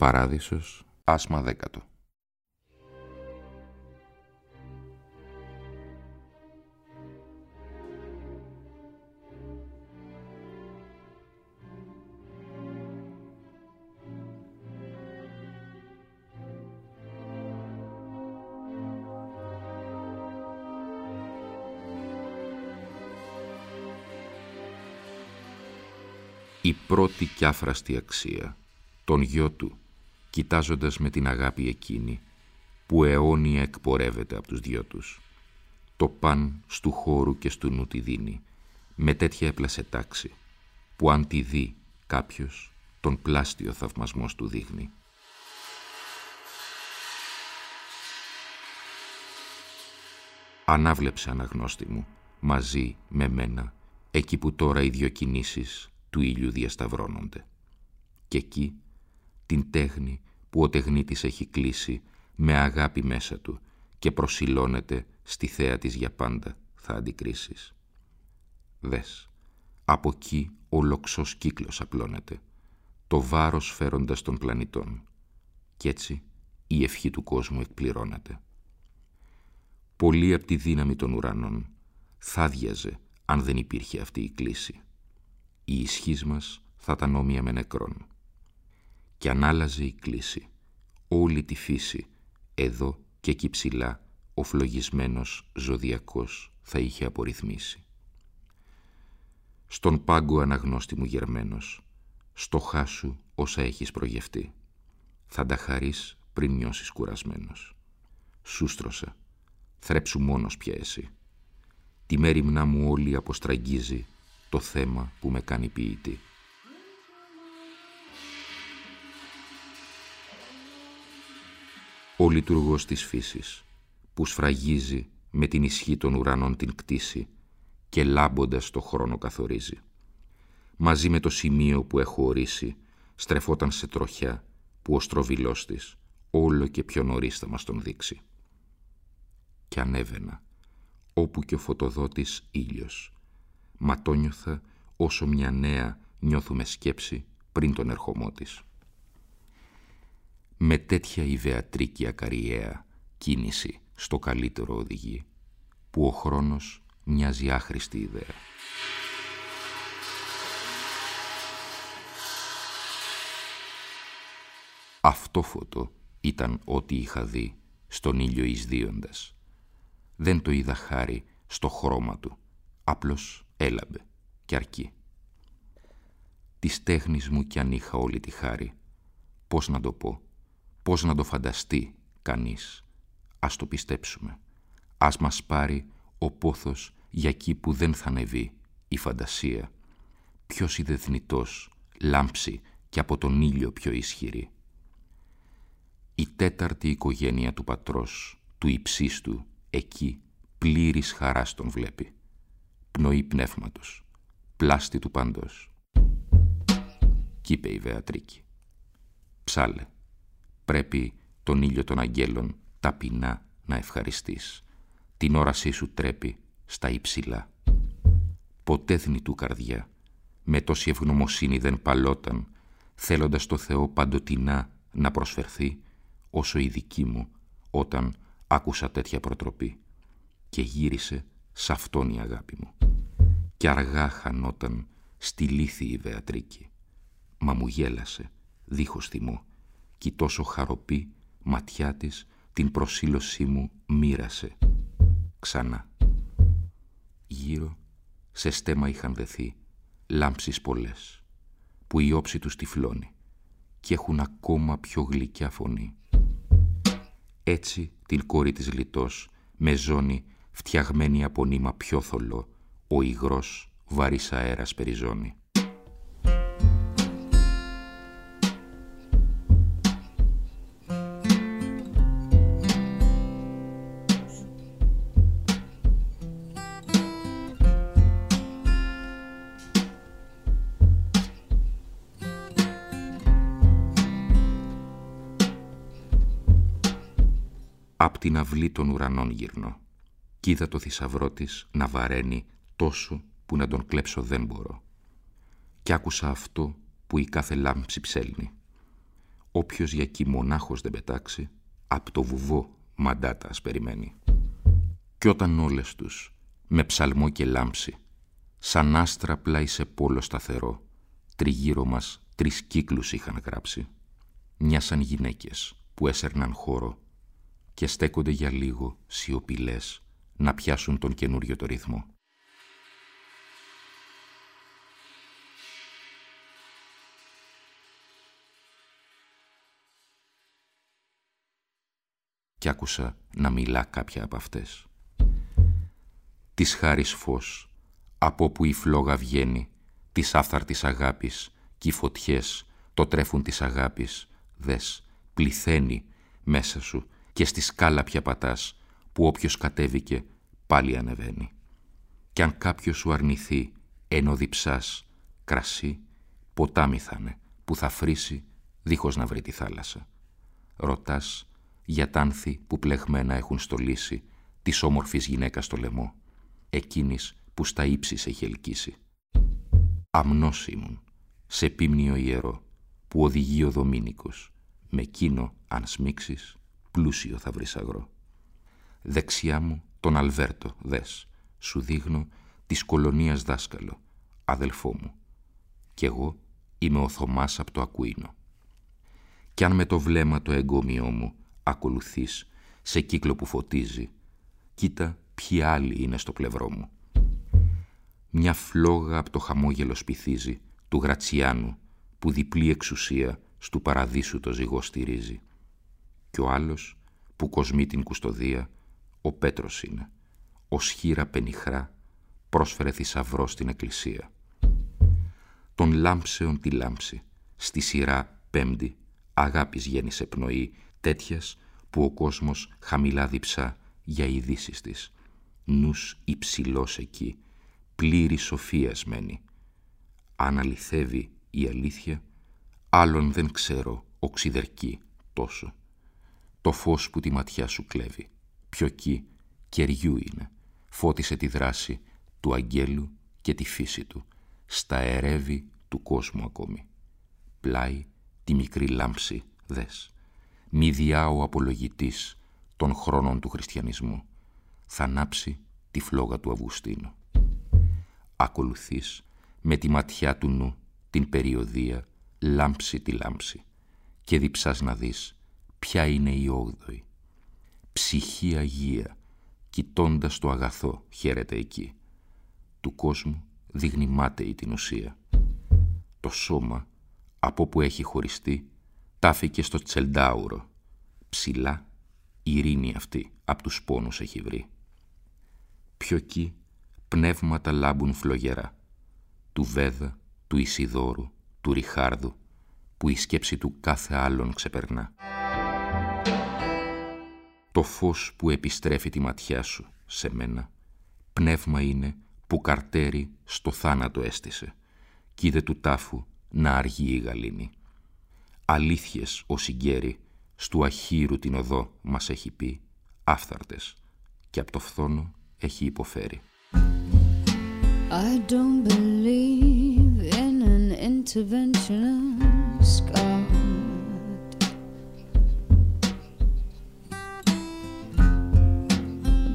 Παράδεισος, άσμα δέκατο. Η πρώτη κι άφραστη αξία, τον γιο του, κοιτάζοντας με την αγάπη εκείνη που αιώνια εκπορεύεται από τους δυο τους. Το παν στου χώρου και στου νου τη δίνει, με τέτοια έπλασε τάξη, που αν τη δει κάποιος, τον πλάστιο θαυμασμός του δείχνει. Ανάβλεψε αναγνώστη μου, μαζί με μένα, εκεί που τώρα οι δυο κινήσεις του ήλιου διασταυρώνονται. Και εκεί την τέχνη που ο τεχνίτης έχει κλείσει με αγάπη μέσα του και προσιλώνεται στη θέα της για πάντα, θα αντικρίσεις. Δες, από εκεί ο λοξός κύκλος απλώνεται, το βάρος φέροντας των πλανητών. Κι έτσι η ευχή του κόσμου εκπληρώνεται. Πολύ από τη δύναμη των ουρανών θα διαζε αν δεν υπήρχε αυτή η κλίση. Η ισχύς μας θα ήταν όμοια με νεκρόν και αν άλλαζε η κλίση, όλη τη φύση, εδώ και εκεί ψηλά, ο φλογισμένος ζωδιακός θα είχε απορριθμίσει. Στον πάγκο αναγνώστη μου γερμένος, στο χάσου όσα έχεις προγευτεί. Θα τα χαρείς πριν νιώσεις κουρασμένος. Σούστρωσα, θρέψου μόνος πια εσύ. Τη μέρημνά μου όλη αποστραγγίζει το θέμα που με κάνει ποιητή. Ο λειτουργός της φύσης, που σφραγίζει με την ισχύ των ουρανών την κτήση και λάμποντας το χρόνο καθορίζει. Μαζί με το σημείο που έχω ορίσει, στρεφόταν σε τροχιά που ο στροβιλός της όλο και πιο νωρίς θα μας τον δείξει. Και ανέβαινα, όπου και ο φωτοδότης ήλιος. Ματώνιωθα όσο μια νέα νιώθουμε σκέψη πριν τον ερχομό της με τέτοια ιδεατρική ακαριέα κίνηση στο καλύτερο οδηγεί, που ο χρόνος μοιάζει άχρηστη ιδέα. Αυτό φωτό ήταν ό,τι είχα δει στον ήλιο εισδύοντας. Δεν το είδα χάρη στο χρώμα του, απλώς έλαμπε και αρκεί. Της τέχνης μου κι αν είχα όλη τη χάρη, πώς να το πω, Πώς να το φανταστεί κανείς; Ας το πιστέψουμε. Ας μας πάρει ο πόθος για εκεί που δεν θα ανεβεί η φαντασία. Ποιος ιδεθνητός λάμψει και από τον ήλιο πιο ισχυρή; Η τέταρτη οικογένεια του πατρός, του υψίστου, εκεί πλήρης χαράς τον βλέπει. Πνοή πνεύματος, πλάστη του παντός. Κι είπε η Βεατρίκη. Ψάλε πρέπει τον ήλιο των αγγέλων ταπεινά να ευχαριστείς. Την όρασή σου τρέπει στα υψηλά. Ποτέ του καρδιά, με τόση ευγνωμοσύνη δεν παλόταν, θέλοντας το Θεό παντοτινά να προσφερθεί, όσο η δική μου όταν άκουσα τέτοια προτροπή. Και γύρισε σ' αυτόν η αγάπη μου. Και αργά χανόταν στη λύθη η Βεατρίκη. Μα μου γέλασε, δίχως θυμό κι τόσο χαροπή ματιά της την προσήλωσή μου μοίρασε. Ξανά. Γύρω σε στέμα είχαν δεθεί λάμψεις πολλές, που η όψη τους τυφλώνει και έχουν ακόμα πιο γλυκιά φωνή. Έτσι την κόρη της λιτός, με ζώνη φτιαγμένη από νήμα πιο θολό, ο υγρός βαρύς αέρας περιζώνει. Απ' την αυλή των ουρανών γυρνώ κι είδα το θησαυρό της να βαραίνει τόσο που να τον κλέψω δεν μπορώ. Κι άκουσα αυτό που η κάθε λάμψη ψέλνει. Όποιος για εκεί μονάχος δεν πετάξει, απ' το βουβό μαντάτας περιμένει. Κι όταν όλες τους, με ψαλμό και λάμψη, σαν άστρα πλάι σε πόλο σταθερό, τριγύρω μας τρεις κύκλους είχαν γράψει. Μια σαν γυναίκες που έσερναν χώρο και στέκονται για λίγο σιωπηλές να πιάσουν τον καινούριο το ρυθμό. Κι άκουσα να μιλά κάποια από αυτές. Της χάρης φως, από που η φλόγα βγαίνει, της άφθαρτης αγάπης, κι οι φωτιές το τρέφουν της αγάπης, δες, πληθαίνει μέσα σου και στη σκάλα πια πατάς, που όποιος κατέβηκε πάλι ανεβαίνει. Κι αν κάποιος σου αρνηθεί ενώ διψάς κρασί, ποτάμι θα που θα φρίσει δίχως να βρει τη θάλασσα. Ρωτάς για τάνθη που πλεγμένα έχουν στολίσει της όμορφης γυναίκας στο λαιμό, εκείνης που στα ύψης σε έχει ελκύσει. Αμνός ήμουν, σε πίμνιο ιερό, που οδηγεί ο Δομήνικος, με κίνο αν σμίξεις, πλούσιο θα βρεις αγρό. Δεξιά μου τον Αλβέρτο, δες, σου δείχνω της κολονίας δάσκαλο, αδελφό μου. Κι εγώ είμαι ο Θωμάς από το Ακουίνο. Κι αν με το βλέμμα το εγκόμιό μου ακολουθείς σε κύκλο που φωτίζει, κοίτα ποιοι άλλοι είναι στο πλευρό μου. Μια φλόγα από το χαμόγελο σπιθίζει του Γρατσιάνου που διπλή εξουσία στου παραδείσου το ζυγό στηρίζει. Κι ο άλλος που κοσμεί την κουστοδία ο Πέτρος είναι. Ο σχήρα πενιχρά πρόσφερε θησαυρό στην εκκλησία. Τον λάμψεων τη λάμψη, στη σειρά πέμπτη, αγάπης γέννησε πνοή, τέτοιας που ο κόσμος χαμηλά διψά για ειδήσεις της. Νους υψηλός εκεί, πλήρη σοφίας μένει. Αν αληθεύει η αλήθεια, άλλον δεν ξέρω, οξυδερκή τόσο. Το φως που τη ματιά σου κλέβει πιο κι κεριού είναι. Φώτισε τη δράση του αγγέλου και τη φύση του, στα ερεύη του κόσμου ακόμη. Πλάι τη μικρή λάμψη, δες. Μη διά ο απολογητής των χρόνων του χριστιανισμού. Θα ανάψει τη φλόγα του Αυγουστίνου. Ακολουθείς με τη ματιά του νου την περιοδία λάμψη τη λάμψη και διψάς να δεις ποια είναι η όγδοη; Ψυχή Αγία, κοιτώντας το αγαθό χαίρεται εκεί. Του κόσμου δείχνει μάταιη την ουσία. Το σώμα, από που έχει χωριστεί, τάφηκε στο τσελντάουρο. Ψηλά, η ειρήνη αυτή απ' τους πόνους έχει βρει. Πιο εκεί, πνεύματα λάμπουν φλογερά. Του Βέδα, του Ισιδόρου, του Ριχάρδου, που η σκέψη του κάθε άλλον ξεπερνά το φως που επιστρέφει τη ματιά σου σε μένα, πνεύμα είναι που καρτέρι στο θάνατο έστησε, κι είδε του τάφου να αργεί η γαλήνη. Αλήθειες ο συγκέρι, στου αχύρου την οδό μας έχει πει, άφθαρτες, και από το φθόνο έχει υποφέρει. I don't believe in an interventionist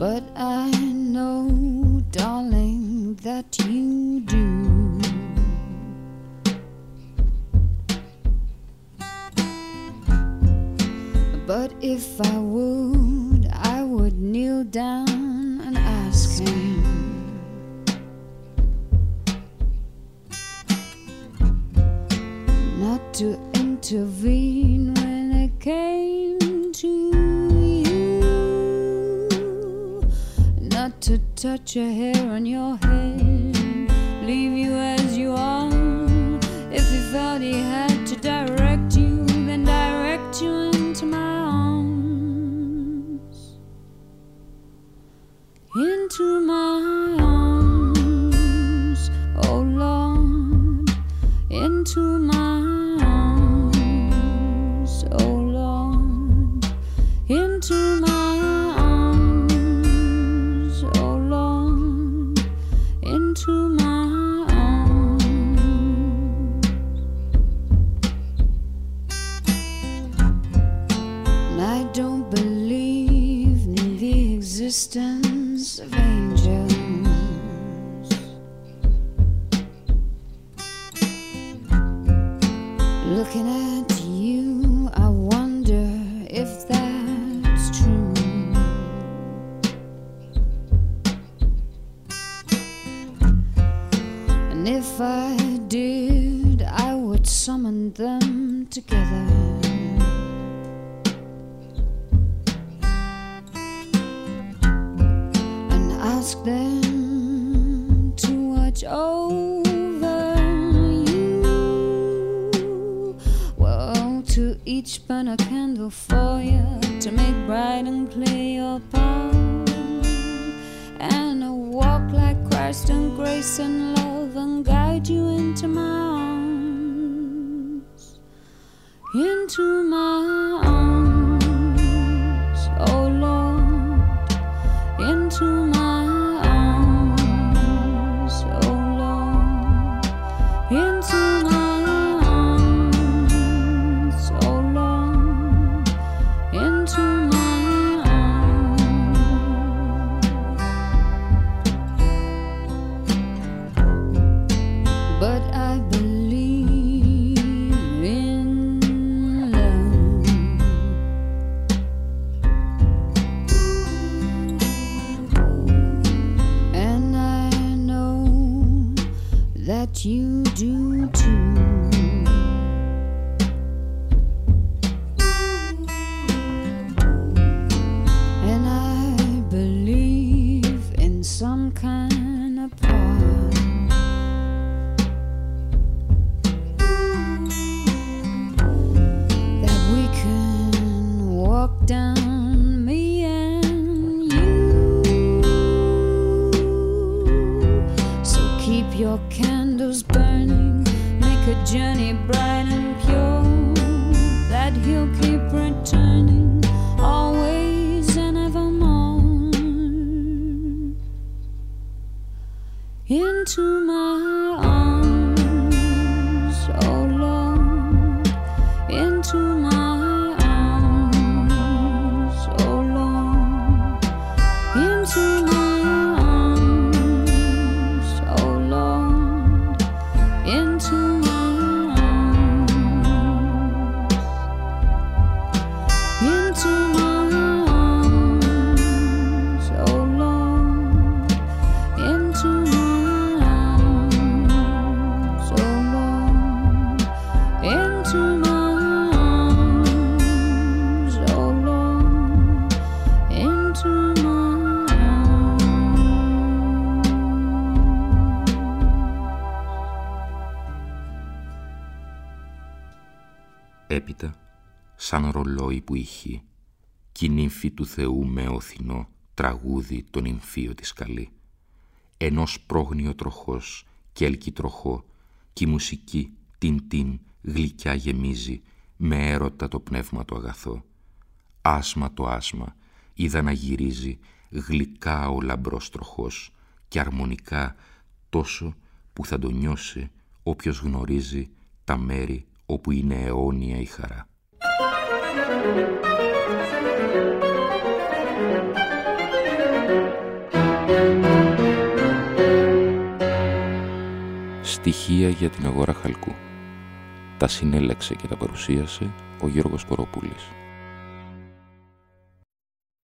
But I know, darling, that you do. But if I would, I would kneel down and ask him. Not to intervene to touch a hair on your head, leave you as you are. If he felt he had to direct you, then direct you into my arms. Into my arms, oh Lord, into my arms, oh Lord, into to each burn a candle for you to make bright and clear your path, and a walk like Christ in grace and love and guide you into my arms, into my arms, candles burning, make a journey bright and pure. That he'll keep returning always and evermore into my arms, Έπειτα, σαν ρολόι που ηχεί, κι η νύμφη του Θεού με οθινό τραγούδι τον νυμφίο της καλή. Ενός πρόγνιο τροχός κι έλκη τροχό, κι η μουσική την την γλυκιά γεμίζει, με έρωτα το πνεύμα το αγαθό. Άσμα το άσμα, είδα να γυρίζει, γλυκά ο λαμπρός τροχός, και αρμονικά τόσο που θα το νιώσει όποιος γνωρίζει τα μέρη όπου είναι αιώνια η χαρά. Στοιχεία για την αγορά χαλκού. Τα συνέλεξε και τα παρουσίασε ο Γιώργος Κοροπούλης.